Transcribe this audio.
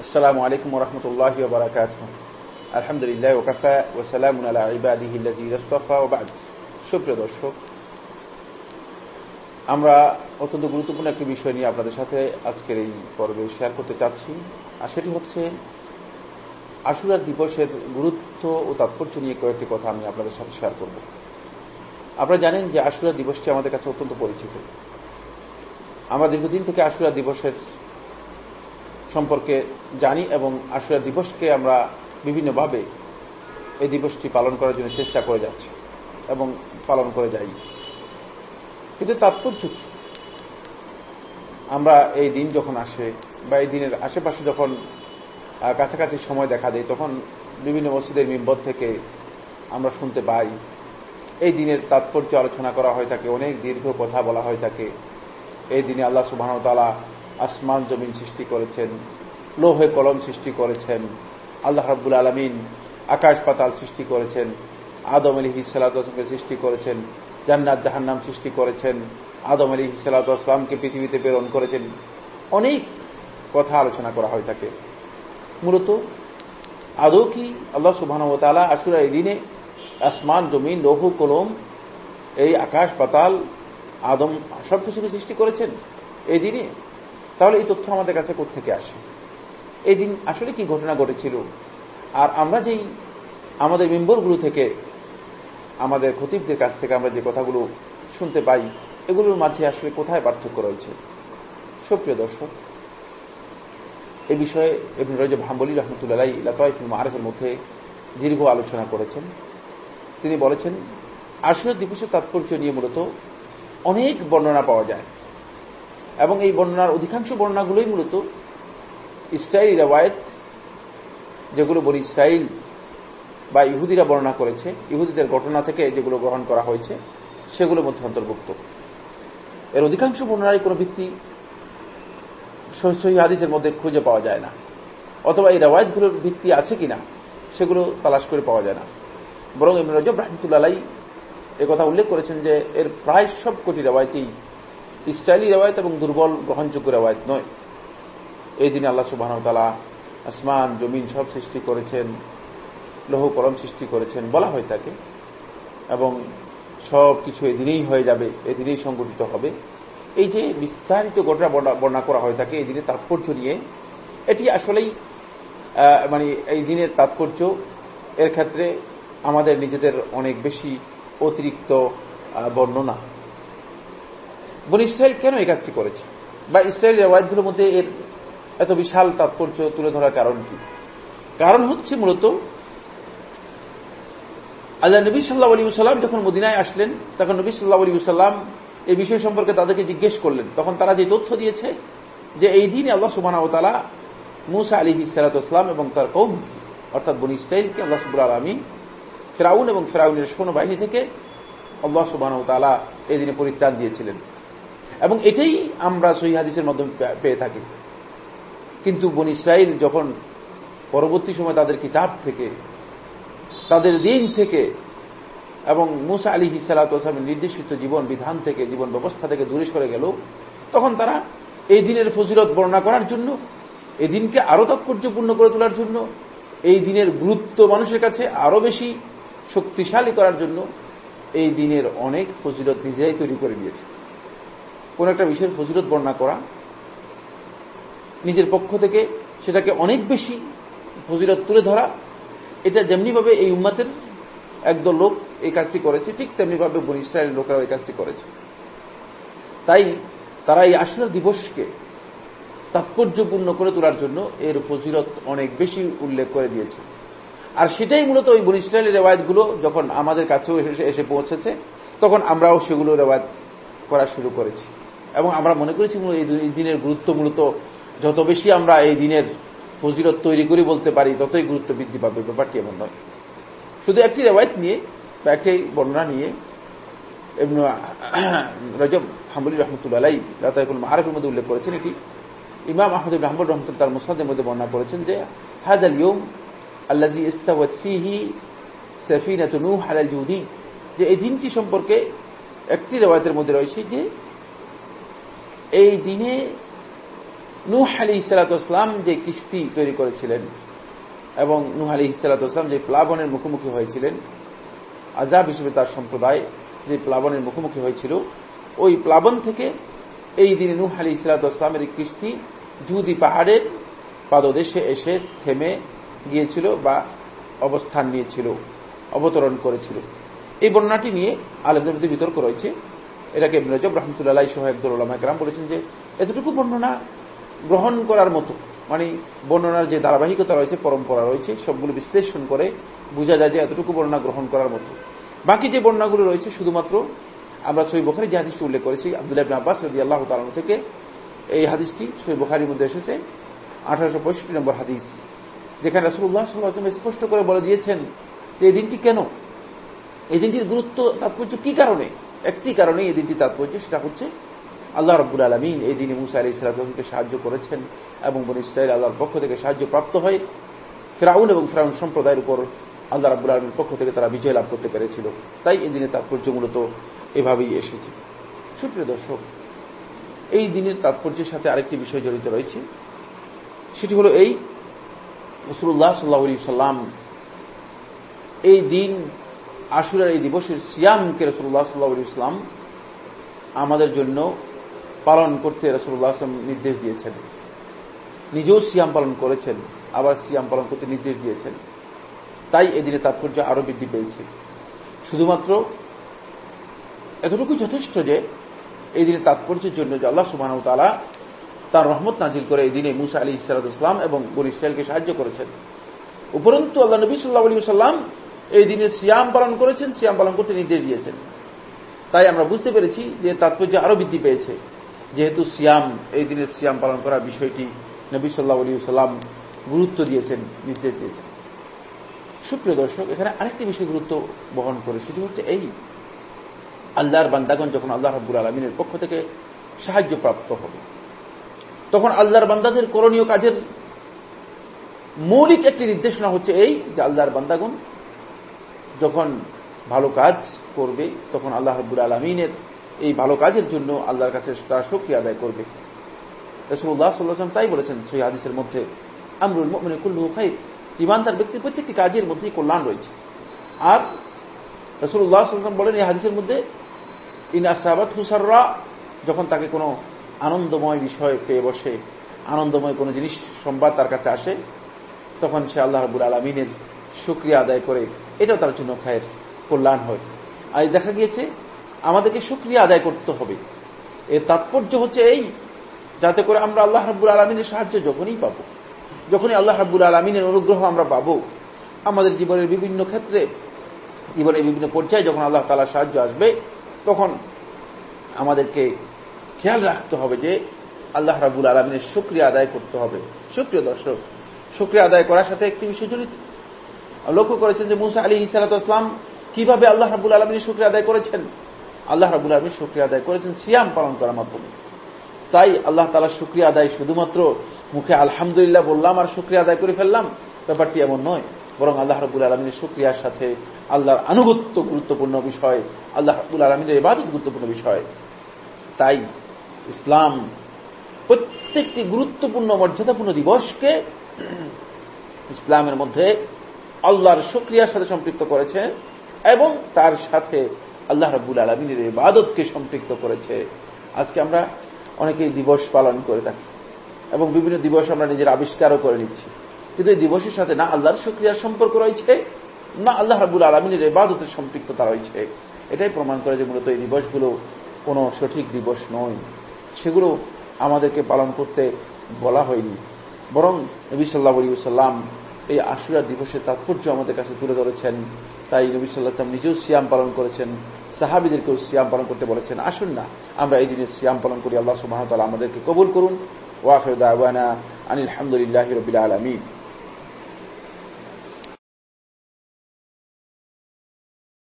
السلام عليكم ورحمة الله وبركاته الحمد لله وكفى وسلام على عباده الذين اصطفى وبعد সুপ্রিয় দর্শক আমরা অত্যন্ত গুরুত্বপূর্ণ একটি বিষয় নিয়ে আপনাদের সাথে আজকের এই পর্বে শেয়ার করতে চাচ্ছি আর সেটি হচ্ছে আশুরার দিবসের গুরুত্ব ও তাৎপর্য নিয়ে কয়েকটি কথা আমি আপনাদের সাথে শেয়ার করব আপনারা জানেন যে আশুরা দিবসটি আমাদের কাছে অত্যন্ত পরিচিত আমরা দীর্ঘদিন থেকে আশুরা দিবসের সম্পর্কে জানি এবং আশুরা দিবসকে আমরা বিভিন্নভাবে এই দিবসটি পালন করার জন্য চেষ্টা করে যাচ্ছি এবং পালন করে যাই। কিন্তু তাৎপর্য কি? আমরা এই দিন যখন আসে বা এই দিনের আশেপাশে যখন কাছাকাছি সময় দেখা দেয়, তখন বিভিন্ন মসজিদের মিম্বর থেকে আমরা শুনতে পাই। এই দিনের তাৎপর্য আলোচনা করা হয়ে থাকে, অনেক দীর্ঘ কথা বলা হয়ে থাকে। এই দিনে আল্লাহ সুবাহতালা আসমান জমিন সৃষ্টি করেছেন, লোহে কলম সৃষ্টি করেছেন, আল্লাহ রাব্বুল আলমিন আকাশ পাতাল সৃষ্টি করেছেন, আদম আলী হিসালামকে সৃষ্টি করেছেন, জান্নাত, জাহান্নাম সৃষ্টি করেছেন, আদম আলী হিসালামকে পৃথিবীতে প্রেরণ করেছেন। অনেক কথা আলোচনা করা হয়ে থাকে মূলত আদৌ কি আল্লাহ সুবাহানতালা আসুরা এই দিনে আসমান, জমিন, লৌহ, কলম, এই আকাশ, পাতাল, আদম সবকিছুকে সৃষ্টি করেছেন? এই দিনে? তাহলে এই তথ্য আমাদের কাছে থেকে আসে? এই দিন আসলে কি ঘটনা ঘটেছিল? আর আমরা যেই আমাদের মেম্বরগুলো থেকে, আমাদের খতিবদের কাছ থেকে আমরা যে কথাগুলো শুনতে পাই, এগুলোর মাঝে আসলে কোথায় পার্থক্য রয়েছে? সুপ্রিয় দর্শক, এ বিষয়ে এমনি রজব হাম্বলি রহমতুল্লাহ লতাইফুল মারেফের মধ্যে দীর্ঘ আলোচনা করেছেন। তিনি বলেছেন, আসলে দিবসের তাৎপর্য নিয়ে মূলত অনেক বর্ণনা পাওয়া যায়। এবং এই বর্ণনার অধিকাংশ বর্ণনাগুলোই মূলত ইসরায়েল রেওয়ায়ত, যেগুলো বলি ইসরায়েল বা ইহুদিরা বর্ণনা করেছে, ইহুদিদের ঘটনা থেকে যেগুলো গ্রহণ করা হয়েছে, সেগুলোর মধ্যে অন্তর্ভুক্ত। এর অধিকাংশ বর্ণনারই কোনো ভিত্তি সহি হাদিসের মধ্যে খুঁজে পাওয়া যায় না। অথবা এই রেওয়ায়তগুলোর ভিত্তি আছে কিনা, সেগুলো তালাশ করে পাওয়া যায় না। বরং এমনি রজব রাহমতুল্লাহ কথা উল্লেখ করেছেন যে এর প্রায় সব কোটি রেওয়ায়তেই ইসরায়েলি রেওয়ায়ত এবং দুর্বল গ্রহণযোগ্য রেওয়ায়ত নয়। এই দিনে আল্লাহ সুবাহ তালা আসমান, জমিন সব সৃষ্টি করেছেন, লৌহ কলম সৃষ্টি করেছেন, বলা হয়ে থাকে এবং সব কিছু এদিনেই হয়ে যাবে এদিনেই সংগঠিত হবে। এই যে বিস্তারিত ঘটনা বর্ণনা করা হয়ে থাকে এই দিনের তাৎপর্য নিয়ে, এটি আসলেই মানে এই দিনের তাৎপর্য, এর ক্ষেত্রে আমাদের নিজেদের অনেক বেশি অতিরিক্ত বর্ণনা। বন ইসরায়েল কেন এই কাজটি করেছে? বা ইসরায়েল রেওয়ায়তগুলোর মধ্যে এর এত বিশাল তাৎপর্য তুলে ধরার কারণ কি? কারণ হচ্ছে মূলত আল্লাহ নবী সাল্লাহ আলী সাল্লাম যখন মদিনায় আসলেন, তখন নবী সাল্লাহ আলী সাল্লাম এই বিষয় সম্পর্কে তাদেরকে জিজ্ঞেস করলেন। তখন তারা যে তথ্য দিয়েছে যে এই দিনে আল্লাহ সুবাহ তালা মুসা আলী সালাতাম এবং তার কৌম অর্থাৎ বনি ইসরায়েলকে আল্লাহ সুবুল আলমী ফেরাউন এবং ফেরাউনের বাহিনী থেকে আল্লাহ সুবাহ এই দিনে পরিত্রাণ দিয়েছিলেন। এবং এটাই আমরা সহি হাদিসের মাধ্যমে পেয়ে থাকি। কিন্তু বন ইসরায়েল যখন পরবর্তী সময় তাদের কিতাব থেকে, তাদের দিন থেকে এবং মুসা আলী হিসালামের নির্দেশিত জীবন, বিধান থেকে, জীবন ব্যবস্থা থেকে দূরে সরে গেল, তখন তারা এই দিনের ফজিলত বর্ণনা করার জন্য, এই দিনকে আরও তাৎপর্যপূর্ণ করে তোলার জন্য, এই দিনের গুরুত্ব মানুষের কাছে আরও বেশি শক্তিশালী করার জন্য এই দিনের অনেক ফজিলত নিজেরাই তৈরি করে নিয়েছে। কোন একটা বিষয়ের ফজিলত বর্ণনা করা, নিজের পক্ষ থেকে সেটাকে অনেক বেশি ফজিলত তুলে ধরা, এটা যেমনিভাবে এই উম্মাতের একদল লোক এই কাজটি করেছে, ঠিক তেমনিভাবে বন ইসরায়েলের লোকেরাও এই কাজটি করেছে। তাই তারা এই আসর দিবসকে তাৎপর্যপূর্ণ করে তোলার জন্য এর ফজিলত অনেক বেশি উল্লেখ করে দিয়েছে। আর সেটাই মূলত ওই বন ইসরায়েলের রেওয়ায়তগুলো যখন আমাদের কাছেও এসে পৌঁছেছে, তখন আমরাও সেগুলো রেওয়ায়ত করা শুরু করেছি। এবং আমরা মনে করেছি এই দিনের গুরুত্ব মূলত যত বেশি আমরা এই দিনের ফজিলত তৈরি করি বলতে পারি, ততই গুরুত্ব বৃদ্ধি পাবে। ব্যাপারটি এমন নয়। শুধু একটি রেওয়ায়ত নিয়ে বা একটি বর্ণনা নিয়ে এবং রজব হাম্বুলি রহমতুল্লাহ রাতাইকুল আরফের মধ্যে উল্লেখ করেছেন এটি। ইমাম আহমদ হাম্বুল রহমতুল তার মুসাদের মধ্যে বর্ণনা করেছেন যে হাজ আল ইয়ম আল্লাজি ইস্তাওয়াত ফিহি সফিনাত নূহ আলাল জুদি। যে এই দিনটি সম্পর্কে একটি রেওয়ায়তের মধ্যে রয়েছে যে এই দিনে নুহ আলী ইসালাতাম যে কিস্তি তৈরি করেছিলেন এবং নুহ আলী ইসালাতাম যে প্লাবনের মুখোমুখি হয়েছিলেন আজাব হিসেবে তার সম্প্রদায় যে প্লাবনের মুখোমুখি হয়েছিল, ওই প্লাবন থেকে এই দিনে নুহ আলী ইসলাতামের কিস্তি জুদি পাহাড়ের পাদদেশে এসে থেমে গিয়েছিল বা অবস্থান নিয়েছিল, অবতরণ করেছিল। এই বন্যাটি নিয়ে আলেমদের মধ্যে বিতর্ক রয়েছে। এটাকে রজব রহমতুল্লাহ সহ একদল ওলামাকরাম বলেছেন যে এতটুকু বর্ণনা গ্রহণ করার মতো মানে বর্ণনার যে ধারাবাহিকতা রয়েছে, পরম্পরা রয়েছে, সবগুলো বিশ্লেষণ করে বোঝা যায় যে এতটুকু বর্ণনা গ্রহণ করার মতো। বাকি যে বর্ণনাগুলো রয়েছে, শুধুমাত্র আমরা সই বখারি যে হাদিসটি উল্লেখ করেছি, আবদুল্লাহ আব্বাস রদি আল্লাহ তালন থেকে, এই হাদিসটি সই বখারির মধ্যে এসেছে, আঠারোশো পঁয়ষট্টি নম্বর হাদিস, যেখানে রাসুল্লাহ সাল্লাহ স্পষ্ট করে বলে দিয়েছেন যে এই দিনটি কেন? এই দিনটির গুরুত্ব, তাৎপর্য কি কারণে? একটি কারণে এই দিনটি তাৎপর্য, সেটা হচ্ছে আল্লাহ রব্বুল আলমিন এই দিনে মুসা আলী ইসলামকে সাহায্য করেছেন এবং বন ইসরায়েল আল্লাহর পক্ষ থেকে সাহায্য প্রাপ্ত হয় ফেরাউন এবং ফেরাউন সম্প্রদায়ের উপর আল্লাহ রাবুল আলমীর পক্ষ থেকে তারা বিজয় লাভ করতে পেরেছিল। তাই এই দিনের তাৎপর্য মূলত এভাবেই এসেছে। সুপ্রিয় দর্শক, এই দিনের তাৎপর্যের সাথে আরেকটি বিষয় জড়িত রয়েছে। সেটি হল এই রসুল্লাহ সাল্লাহ সাল্লাম এই দিন আশুরার এই দিবসের সিয়ামকে রসুল্লাহ সাল্লাহ ইসলাম আমাদের জন্য পালন করতে রসুল্লাহ আসলাম নির্দেশ দিয়েছেন। নিজেও সিয়াম পালন করেছেন, আবার সিয়াম পালন করতে নির্দেশ দিয়েছেন। তাই এদিনে তাৎপর্য আরও বৃদ্ধি পেয়েছে। শুধুমাত্র এতটুকু যথেষ্ট যে এই দিনে তাৎপর্যের জন্য যে আল্লাহ সুবাহ তালা তার রহমত নাজিল করে এই দিনে মুসা আলী ইসলাম এবং বন সাহায্য করেছেন। উপরন্তু আল্লাহ নবী সাল্লাহ আলী সাল্লাম এই দিনে সিয়াম পালন করেছেন, সিয়াম পালন করতে নির্দেশ দিয়েছেন। তাই আমরা বুঝতে পেরেছি যে তাৎপর্য আরও বৃদ্ধি পেয়েছে। যেহেতু সিয়াম, এই দিনের সিয়াম পালন করার বিষয়টি নবী সাল্লাহ আলী সাল্লাম গুরুত্ব দিয়েছেন, নির্দেশ দিয়েছেন। সুপ্রিয় দর্শক, এখানে আরেকটি বিষয় গুরুত্ব বহন করে, সেটি হচ্ছে এই। আল্লাহর বান্দাগণ যখন আল্লাহ রাব্বুল আলমিনের পক্ষ থেকে সাহায্য প্রাপ্ত হবে, তখন আল্লাহর বান্দাদের করণীয় কাজের মৌলিক একটি নির্দেশনা হচ্ছে এই, যে আল্লাহর বান্দাগণ যখন ভালো কাজ করবে, তখন আল্লাহ রব্বুল আলমিনের এই ভালো কাজের জন্য আল্লাহর কাছে তার শক্তি আদায় করবে। রসুল্লাহ সাল্লাম তাই বলেছেন সেই হাদিসের মধ্যে, আমরুল মানে কুল্লু খাই ইমানদার ব্যক্তির প্রত্যেকটি কাজের মধ্যেই কল্যাণ রয়েছে। আর রসুল্লাহ সাল্লাম বলেন এই হাদিসের মধ্যে, ইন হুসাররা যখন তাকে কোনো আনন্দময় বিষয় পেয়ে বসে, আনন্দময় কোনো জিনিস সংবাদ তার কাছে আসে, তখন সে আল্লাহ রবুল আলমিনের সুক্রিয়া আদায় করে, এটাও তার জন্য খায়ের কল্যাণ হয়। আর দেখা গিয়েছে, আমাদেরকে সুক্রিয়া আদায় করতে হবে। এর তাৎপর্য হচ্ছে এই, যাতে করে আমরা আল্লাহ রাব্বুল আলমিনের সাহায্য যখনই পাব, যখনই আল্লাহ রাব্বুল আলমিনের অনুগ্রহ আমরা পাব, আমাদের জীবনের বিভিন্ন ক্ষেত্রে, জীবনের বিভিন্ন পর্যায়ে যখন আল্লাহ তালার সাহায্য আসবে, তখন আমাদেরকে খেয়াল রাখতে হবে যে আল্লাহ রাবুল আলমিনের সুক্রিয়া আদায় করতে হবে। সুক্রিয় দর্শক সুক্রিয়া আদায় করার সাথে একটি বিষয় জড়িত। লক্ষ্য করেছেন যে মুসা আলী ইসালাতাম কীভাবে আল্লাহ রাবুল আলমিনের শুক্রিয়া আদায় করেছেন? আল্লাহ রাবুল আলমীর শুক্রিয়া আদায় করেছেন সিয়াম পালন করার মাধ্যমে। তাই আল্লাহ তালা শুক্রিয়া আদায় শুধুমাত্র মুখে আলহামদুলিল্লাহ বললাম আর শুক্রিয়া আদায় করে ফেললাম, ব্যাপারটি এমন নয়। বরং আল্লাহ রাবুল আলমিনের শুক্রিয়ার সাথে আল্লাহর আনুগত্য গুরুত্বপূর্ণ বিষয়, আল্লাহ রাবুল আলমিনের এবাদত গুরুত্বপূর্ণ বিষয়। তাই ইসলাম প্রত্যেকটি গুরুত্বপূর্ণ, মর্যাদাপূর্ণ দিবসকে ইসলামের মধ্যে আল্লাহর শুক্রিয়ার সাথে সম্পৃক্ত করেছে এবং তার সাথে আল্লাহ রাবুল আলমিনের ইবাদতকে সম্পৃক্ত করেছে। আজকে আমরা অনেকেই দিবস পালন করে থাকি এবং বিভিন্ন দিবস আমরা নিজের আবিষ্কারও করে নিচ্ছি। কিন্তু এই দিবসের সাথে না আল্লাহর শুক্রিয়ার সম্পর্ক রয়েছে, না আল্লাহ রাবুল আলমিনের ইবাদতের সম্পৃক্ততা রয়েছে। এটাই প্রমাণ করে যে মূলত এই দিবসগুলো কোনো সঠিক দিবস নয়। সেগুলো আমাদেরকে পালন করতে বলা হয়নি। বরং নবী সাল্লাহ সাল্লাম এই আশুরা দিবসের তাৎপর্য আমাদের কাছে তুলে ধরেছেন। তাই নবী সাল্লাহাম নিজেও সিয়াম পালন করেছেন। সাহাবিদেরকেও সিয়াম পালন করতে বলেছেন। আসুন না, আমরা এই দিনে সিয়াম পালন করি। আল্লাহ সুমাহতাল আমাদেরকে কবুল করুন। ওয়াফেদ আনিল আলহামদুলিল্লাহ রবিল আলমী